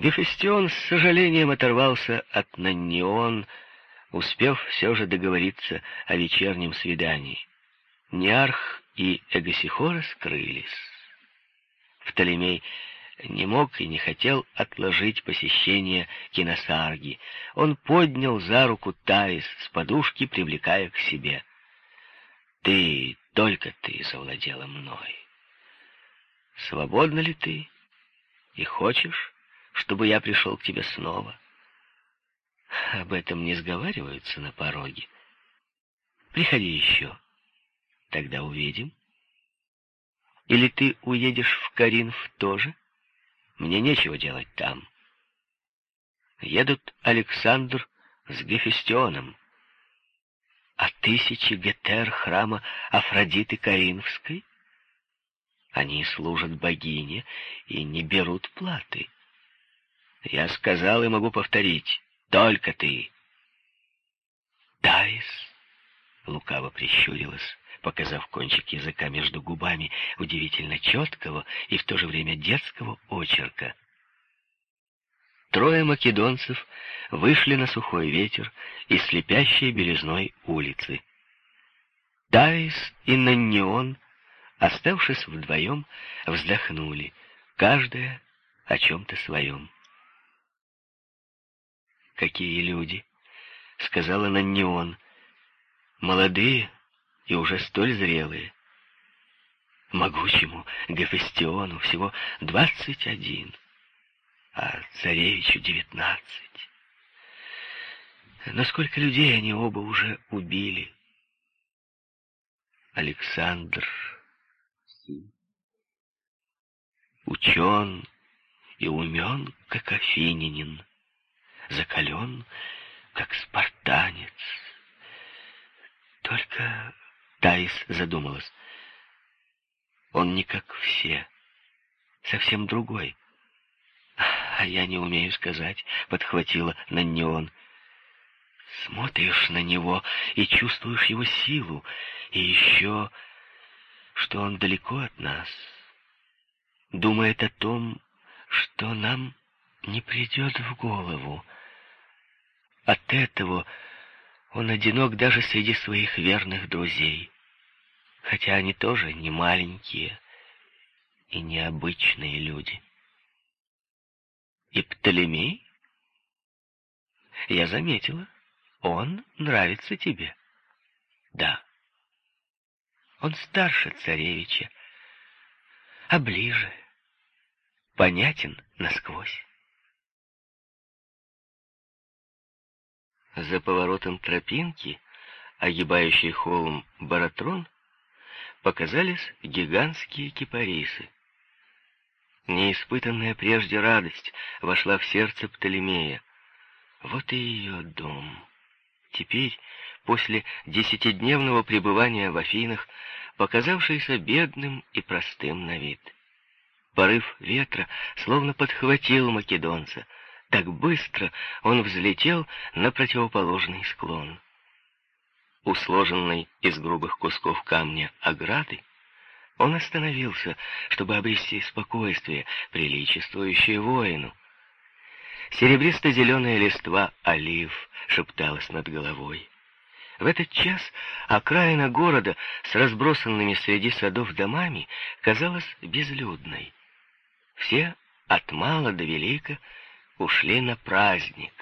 Гефестион с сожалением оторвался от Наннион, успев все же договориться о вечернем свидании. Неарх и Эгосихора скрылись. Птолемей не мог и не хотел отложить посещение киносарги. Он поднял за руку Таис с подушки, привлекая к себе. «Ты, только ты завладела мной. Свободна ли ты? И хочешь, чтобы я пришел к тебе снова?» Об этом не сговариваются на пороге. Приходи еще. Тогда увидим. Или ты уедешь в Каринф тоже? Мне нечего делать там. Едут Александр с Гефестионом. А тысячи гетер храма Афродиты Каринфской? Они служат богине и не берут платы. Я сказал и могу повторить. Только ты. Таис лукаво прищурилась показав кончик языка между губами удивительно четкого и в то же время детского очерка. Трое македонцев вышли на сухой ветер и слепящей белизной улицы. Таис и Наннион, оставшись вдвоем, вздохнули, каждая о чем-то своем. «Какие люди!» — сказала Наннион. «Молодые, и уже столь зрелые. Могучему Гефестиону всего двадцать один, а царевичу девятнадцать. Но сколько людей они оба уже убили. Александр учен и умен, как афинянин, закален, как спартанец. Только Таис задумалась. Он не как все, совсем другой. А я не умею сказать, подхватила на неон. Смотришь на него и чувствуешь его силу, и еще, что он далеко от нас. Думает о том, что нам не придет в голову. От этого он одинок даже среди своих верных друзей, хотя они тоже не маленькие и необычные люди. И Птолемей? Я заметила, он нравится тебе. Да. Он старше царевича, а ближе, понятен насквозь. За поворотом тропинки, огибающей холм Баратрон, показались гигантские кипарисы. Неиспытанная прежде радость вошла в сердце Птолемея. Вот и ее дом. Теперь, после десятидневного пребывания в Афинах, показавшийся бедным и простым на вид. Порыв ветра словно подхватил македонца — так быстро он взлетел на противоположный склон. У сложенной из грубых кусков камня ограды он остановился, чтобы обрести спокойствие, приличествующее воину. Серебристо-зеленая листва олив шепталась над головой. В этот час окраина города с разбросанными среди садов домами казалась безлюдной. Все от мала до велика ушли на праздник,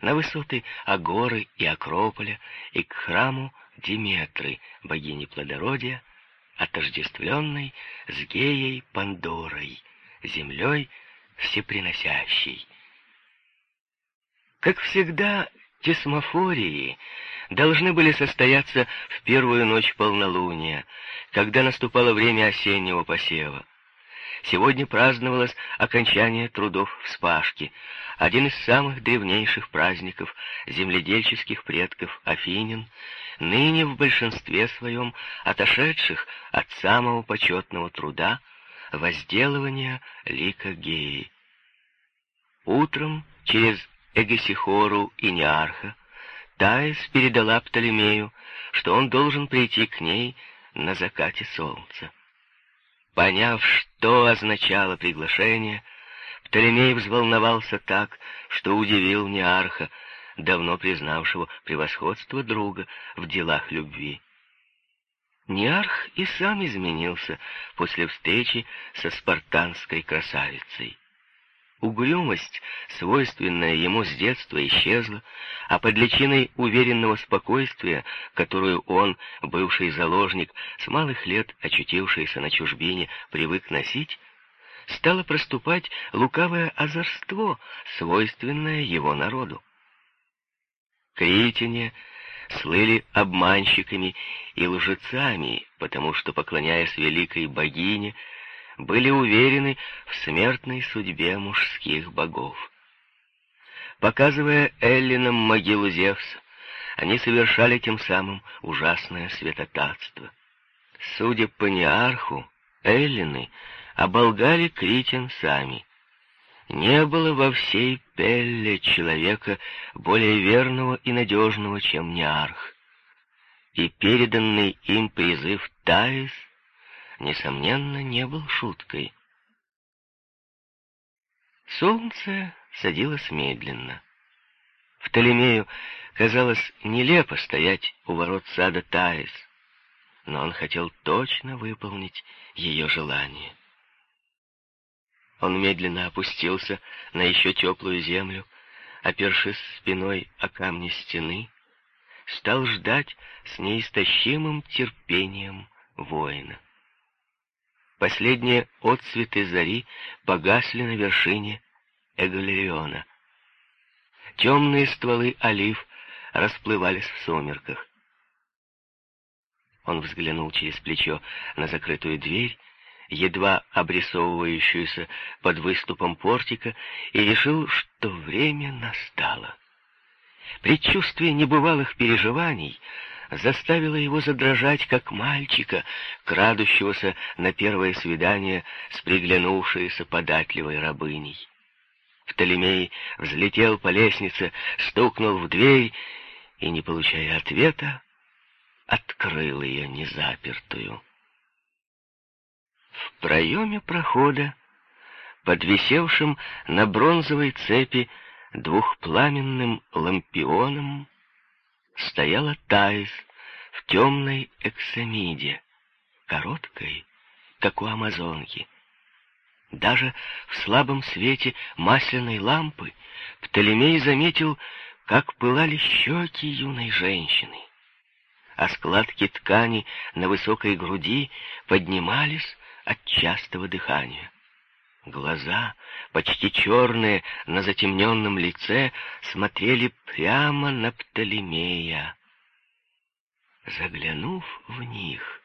на высоты Агоры и Акрополя и к храму Диметры, богини плодородия, отождествленной с Геей Пандорой, землей всеприносящей. Как всегда, тесмофории должны были состояться в первую ночь полнолуния, когда наступало время осеннего посева. Сегодня праздновалось окончание трудов вспашки, один из самых древнейших праздников земледельческих предков Афинин, ныне в большинстве своем отошедших от самого почетного труда возделывания лика Геи. Утром через Эгесихору и Неарха Таис передала Птолемею, что он должен прийти к ней на закате солнца. Поняв, что означало приглашение, Птолемей взволновался так, что удивил Неарха, давно признавшего превосходство друга в делах любви. Неарх и сам изменился после встречи со спартанской красавицей. Угрюмость, свойственная ему с детства, исчезла, а под личиной уверенного спокойствия, которую он, бывший заложник, с малых лет очутившийся на чужбине, привык носить, стало проступать лукавое озорство, свойственное его народу. Критяне слыли обманщиками и лжецами, потому что, поклоняясь великой богине, были уверены в смертной судьбе мужских богов. Показывая Эллинам могилу Зевса, они совершали тем самым ужасное святотатство. Судя по неарху, Эллины оболгали Критин сами. Не было во всей Пелле человека более верного и надежного, чем Неарх. И переданный им призыв Таис — несомненно, не был шуткой. Солнце садилось медленно. В Птолемею казалось нелепо стоять у ворот сада Таис, но он хотел точно выполнить ее желание. Он медленно опустился на еще теплую землю, опершись спиной о камни стены, стал ждать с неистощимым терпением воина. Последние отцветы зари погасли на вершине Эгалериона. Темные стволы олив расплывались в сумерках. Он взглянул через плечо на закрытую дверь, едва обрисовывающуюся под выступом портика, и решил, что время настало. Предчувствие небывалых переживаний — заставила его задрожать, как мальчика, крадущегося на первое свидание с приглянувшейся податливой рабыней. Птолемей взлетел по лестнице, стукнул в дверь и, не получая ответа, открыл ее незапертую. В проеме прохода, подвисевшим на бронзовой цепи двухпламенным лампионом, стояла Таис в темной эксамиде, короткой, как у амазонки. Даже в слабом свете масляной лампы Птолемей заметил, как пылали щеки юной женщины, а складки ткани на высокой груди поднимались от частого дыхания. Глаза, почти черные, на затемненном лице, смотрели прямо на Птолемея. Заглянув в них,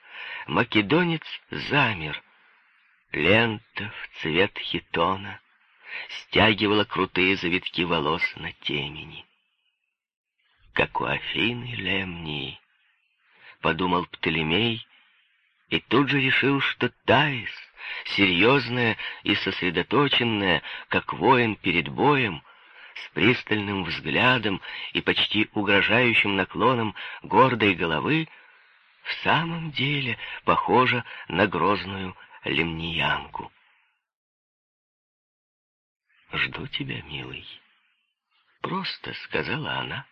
македонец замер. Лента в цвет хитона стягивала крутые завитки волос на темени. Как у Афины Лемнии, подумал Птолемей, и тут же решил, что Таис — серьезная и сосредоточенная, как воин перед боем, с пристальным взглядом и почти угрожающим наклоном гордой головы, в самом деле похожа на грозную лемниянку. «Жду тебя, милый», — просто сказала она.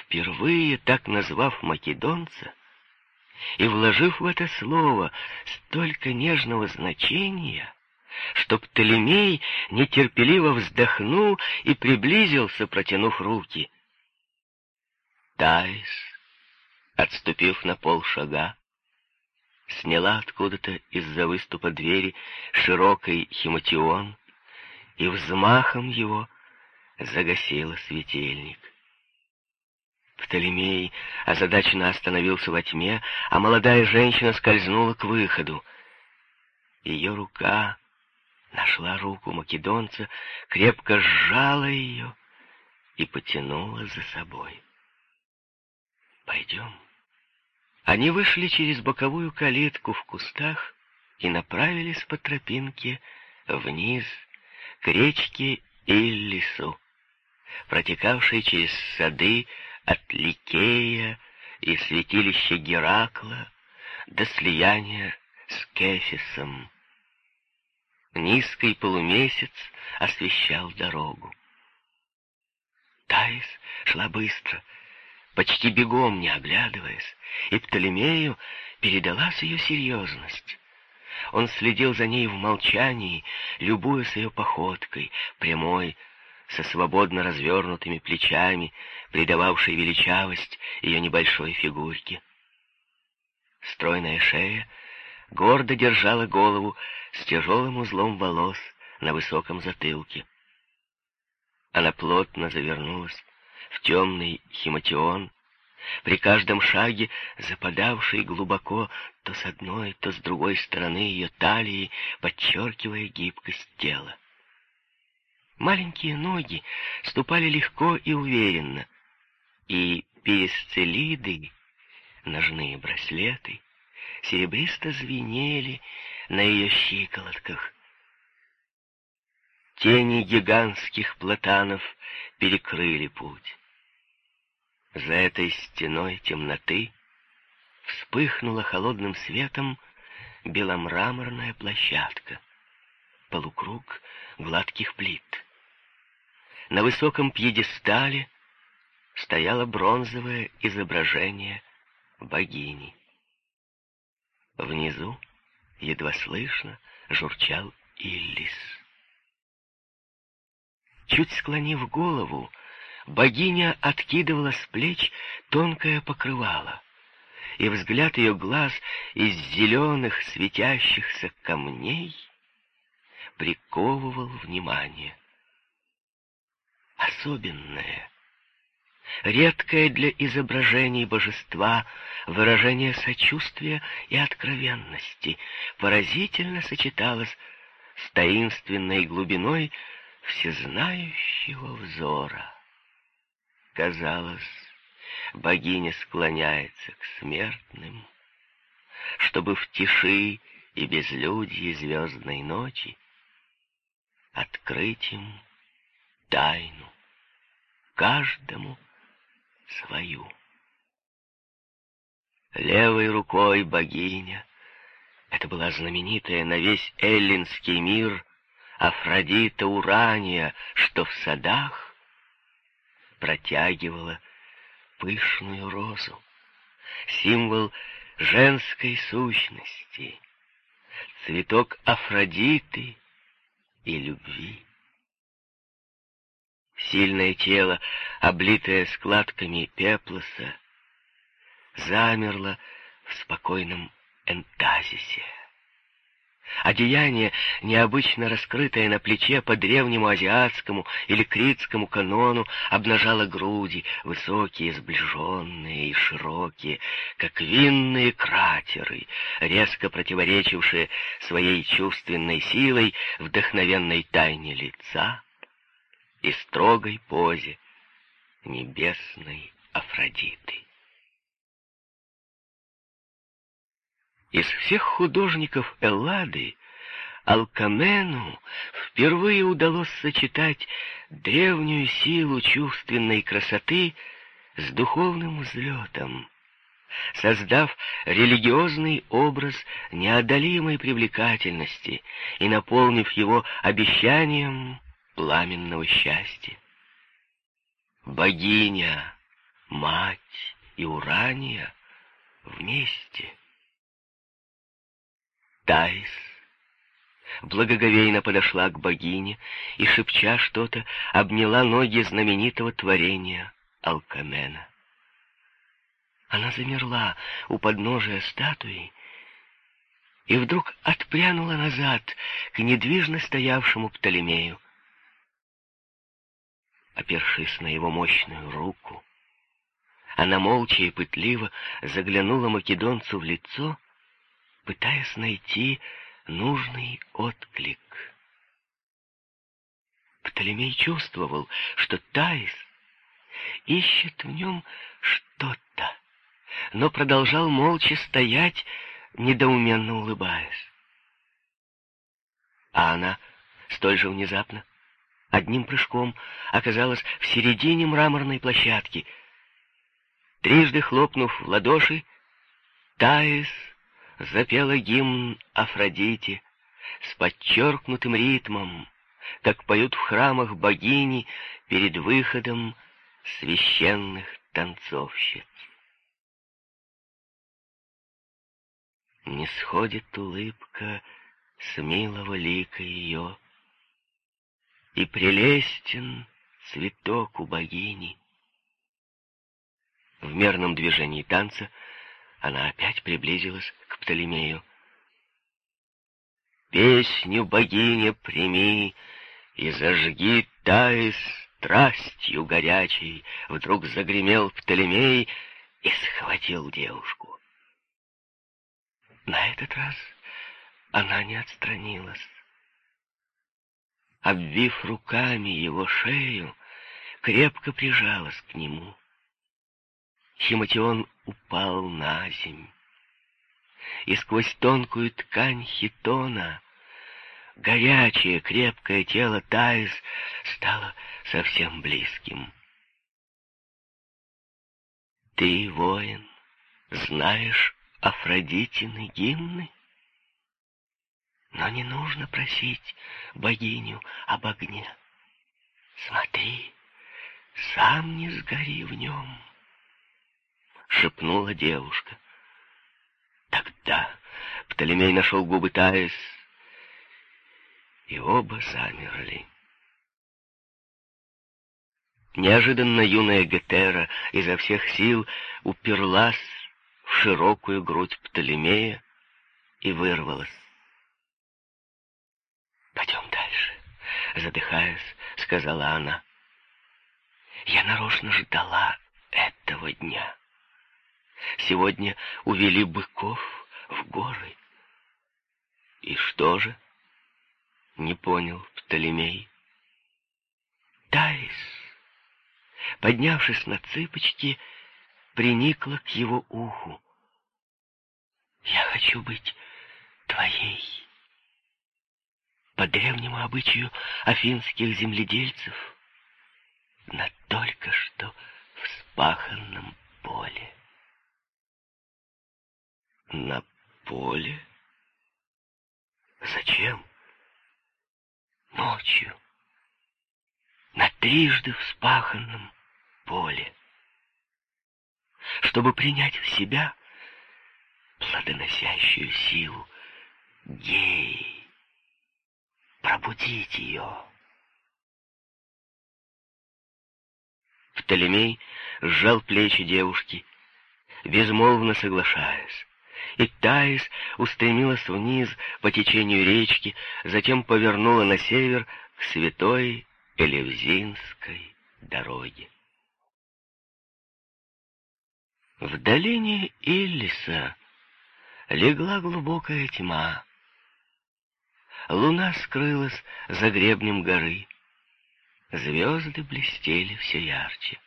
Впервые так назвав македонца, и вложив в это слово столько нежного значения, что Птолемей нетерпеливо вздохнул и приблизился, протянув руки. Таис, отступив на полшага, сняла откуда-то из-за выступа двери широкий химатион и взмахом его загасила светильник. Птолемей озадаченно остановился во тьме, а молодая женщина скользнула к выходу. Ее рука нашла руку македонца, крепко сжала ее и потянула за собой. «Пойдем». Они вышли через боковую калитку в кустах и направились по тропинке вниз к речке Иллису, протекавшей через сады от Ликея и святилища Геракла до слияния с Кефисом. Низкий полумесяц освещал дорогу. Таис шла быстро, почти бегом, не оглядываясь, и Птолемею передалась ее серьезность. Он следил за ней в молчании, любуясь ее походкой, прямой, со свободно развернутыми плечами, придававшей величавость ее небольшой фигурке. Стройная шея гордо держала голову с тяжелым узлом волос на высоком затылке. Она плотно завернулась в темный химатион, при каждом шаге западавший глубоко то с одной, то с другой стороны ее талии, подчеркивая гибкость тела. Маленькие ноги ступали легко и уверенно, и перисцелиды, ножные браслеты, серебристо звенели на ее щиколотках. Тени гигантских платанов перекрыли путь. За этой стеной темноты вспыхнула холодным светом беломраморная площадка, полукруг гладких плит. На высоком пьедестале стояло бронзовое изображение богини. Внизу, едва слышно, журчал Иллис. Чуть склонив голову, богиня откидывала с плеч тонкое покрывало, и взгляд ее глаз из зеленых светящихся камней приковывал внимание. Особенное, редкое для изображений божества выражение сочувствия и откровенности поразительно сочеталось с таинственной глубиной всезнающего взора. Казалось, богиня склоняется к смертным, чтобы в тиши и безлюдье звездной ночи открыть им тайну, каждому свою. Левой рукой богиня, это была знаменитая на весь эллинский мир Афродита Урания, что в садах протягивала пышную розу, символ женской сущности, цветок Афродиты и любви. Сильное тело, облитое складками пеплоса, замерло в спокойном энтазисе. Одеяние, необычно раскрытое на плече по древнему азиатскому или критскому канону, обнажало груди, высокие, сближенные и широкие, как винные кратеры, резко противоречившие своей чувственной силой вдохновенной тайне лица и строгой позе небесной Афродиты. Из всех художников Эллады Алкамену впервые удалось сочетать древнюю силу чувственной красоты с духовным взлетом, создав религиозный образ неодолимой привлекательности и наполнив его обещанием пламенного счастья. Богиня, мать и Урания вместе — Таис благоговейно подошла к богине и, шепча что-то, обняла ноги знаменитого творения Алкамена. Она замерла у подножия статуи и вдруг отпрянула назад к недвижно стоявшему Птолемею. Опершись на его мощную руку, она молча и пытливо заглянула македонцу в лицо — пытаясь найти нужный отклик. Птолемей чувствовал, что Таис ищет в нем что-то, но продолжал молча стоять, недоуменно улыбаясь. А она столь же внезапно, одним прыжком, оказалась в середине мраморной площадки. Трижды хлопнув в ладоши, Таис запела гимн Афродите, с подчеркнутым ритмом, как поют в храмах богини перед выходом священных танцовщиц. Не сходит улыбка с милого лика ее, И прелестен цветок у богини. В мерном движении танца она опять приблизилась к Птолемею. Песню богиня прими и зажги Таис страстью горячей. Вдруг загремел Птолемей и схватил девушку. На этот раз она не отстранилась. Обвив руками его шею, крепко прижалась к нему. Химатион упал на земь, и сквозь тонкую ткань хитона горячее, крепкое тело Таис стало совсем близким. «Ты, воин, знаешь Афродитины гимны?» Но не нужно просить богиню об огне. Смотри, сам не сгори в нем, — шепнула девушка. Тогда Птолемей нашел губы Таис, и оба замерли. Неожиданно юная Гетера изо всех сил уперлась в широкую грудь Птолемея и вырвалась. «Пойдем дальше», — задыхаясь, сказала она. «Я нарочно ждала этого дня. Сегодня увели быков в горы». «И что же?» — не понял Птолемей. Таис, поднявшись на цыпочки, приникла к его уху. «Я хочу быть твоей» по древнему обычаю афинских земледельцев на только что вспаханном поле. На поле? Зачем? Ночью. На трижды вспаханном поле. Чтобы принять в себя плодоносящую силу геи пробудить ее. Птолемей сжал плечи девушки, безмолвно соглашаясь. И Таис устремилась вниз по течению речки, затем повернула на север к святой Элевзинской дороге. В долине Иллиса легла глубокая тьма. Луна скрылась за гребнем горы. Звезды блестели все ярче.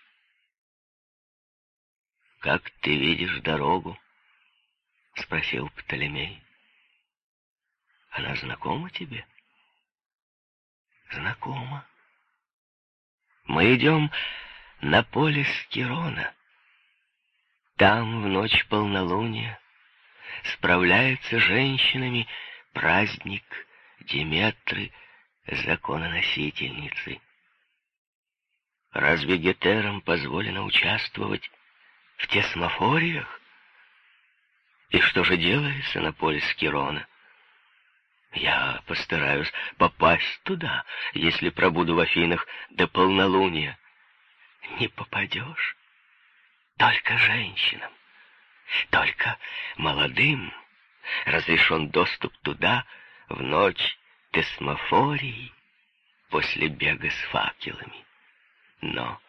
«Как ты видишь дорогу?» — спросил Птолемей. «Она знакома тебе?» «Знакома. Мы идем на поле Скирона. Там в ночь полнолуния справляется женщинами праздник Диметры — закононосительницы. Разве гетерам позволено участвовать в тесмофориях? И что же делается на поле Скирона? Я постараюсь попасть туда, если пробуду в Афинах до полнолуния. Не попадешь. Только женщинам, только молодым разрешен доступ туда, в ночь тесмофории после бега с факелами. Но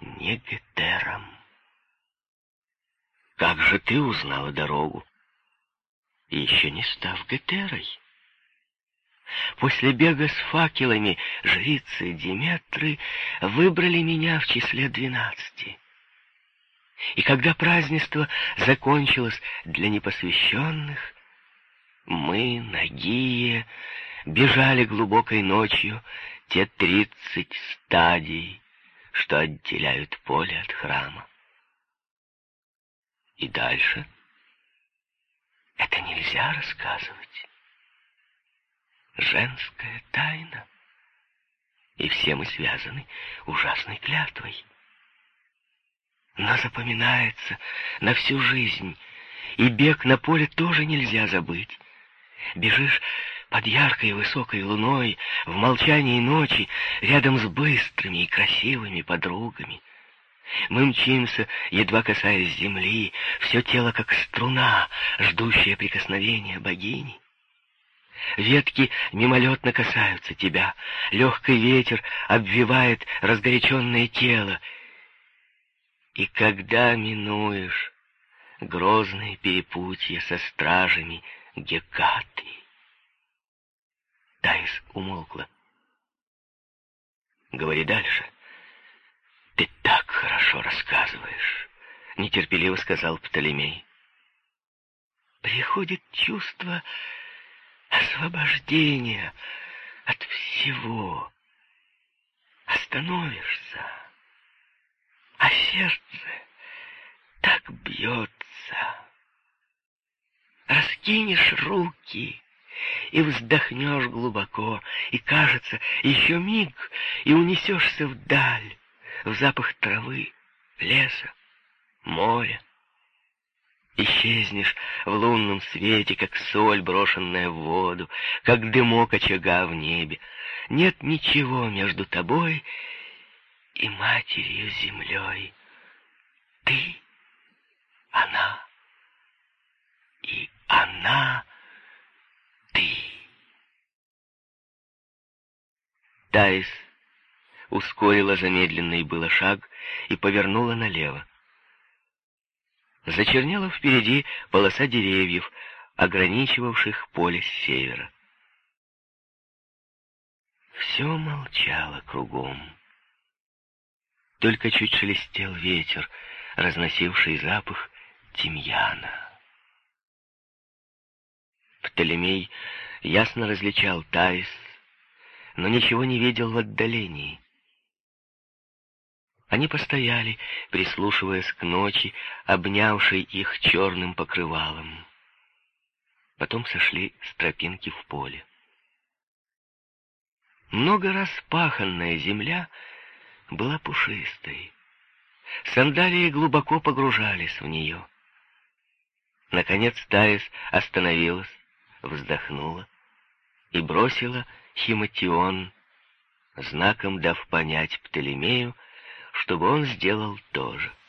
не Гетером. Как же ты узнала дорогу? Еще не став Гетерой. После бега с факелами жрицы Диметры выбрали меня в числе двенадцати. И когда празднество закончилось для непосвященных, мы, нагие, бежали глубокой ночью те тридцать стадий, что отделяют поле от храма. И дальше это нельзя рассказывать. женская тайна. И все мы связаны ужасной клятвой. Но запоминается на всю жизнь, и бег на поле тоже нельзя забыть. Бежишь под яркой высокой луной, в молчании ночи, рядом с быстрыми и красивыми подругами. Мы мчимся, едва касаясь земли, все тело как струна, ждущая прикосновения богини. Ветки мимолетно касаются тебя, легкий ветер обвивает разгоряченное тело. И когда минуешь грозные перепутья со стражами Гекаты, Таис умолкла. «Говори дальше. Ты так хорошо рассказываешь», — нетерпеливо сказал Птолемей. «Приходит чувство освобождения от всего. Остановишься, а сердце так бьется. Раскинешь руки и вздохнешь глубоко, и, кажется, еще миг, и унесешься вдаль, в запах травы, леса, моря. Исчезнешь в лунном свете, как соль, брошенная в воду, как дымок очага в небе. Нет ничего между тобой и матерью землей. Ты, она, и она ты. Таис ускорила замедленный было шаг и повернула налево. Зачернела впереди полоса деревьев, ограничивавших поле с севера. Все молчало кругом. Только чуть шелестел ветер, разносивший запах тимьяна. Птолемей ясно различал Таис, но ничего не видел в отдалении. Они постояли, прислушиваясь к ночи, обнявшей их черным покрывалом. Потом сошли с тропинки в поле. Много раз паханная земля была пушистой. Сандалии глубоко погружались в нее. Наконец Таис остановилась, вздохнула и бросила Химатион, знаком дав понять Птолемею, чтобы он сделал то же.